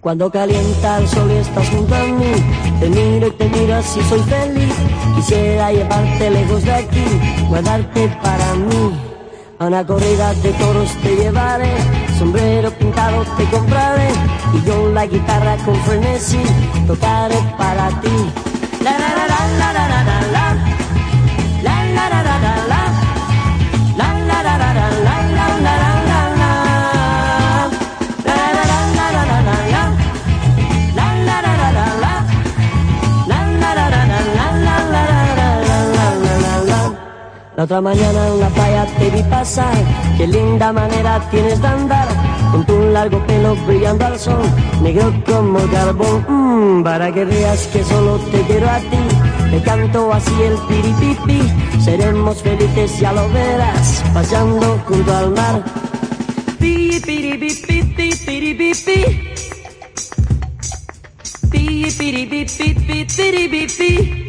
Cuando calienta el sol y estás junto a mí, te miro y te miro así soy feliz. Quisiera llevarte lejos de aquí, guardarte para mí. A una corrida de toros te llevaré, sombrero pintado te compraré y yo la guitarra con frenesí tocaré La otra mañana en la playa te vi pasar, qué linda manera tienes de andar, con tu largo pelo brillando al sol, negro como carbón, mm, para que veas que solo te quiero a ti, te canto así el piripipi, seremos felices ya lo verás, paseando junto al mar. Pi, piripipi. Pi, piripipi. Pi, piripipi, piripipi.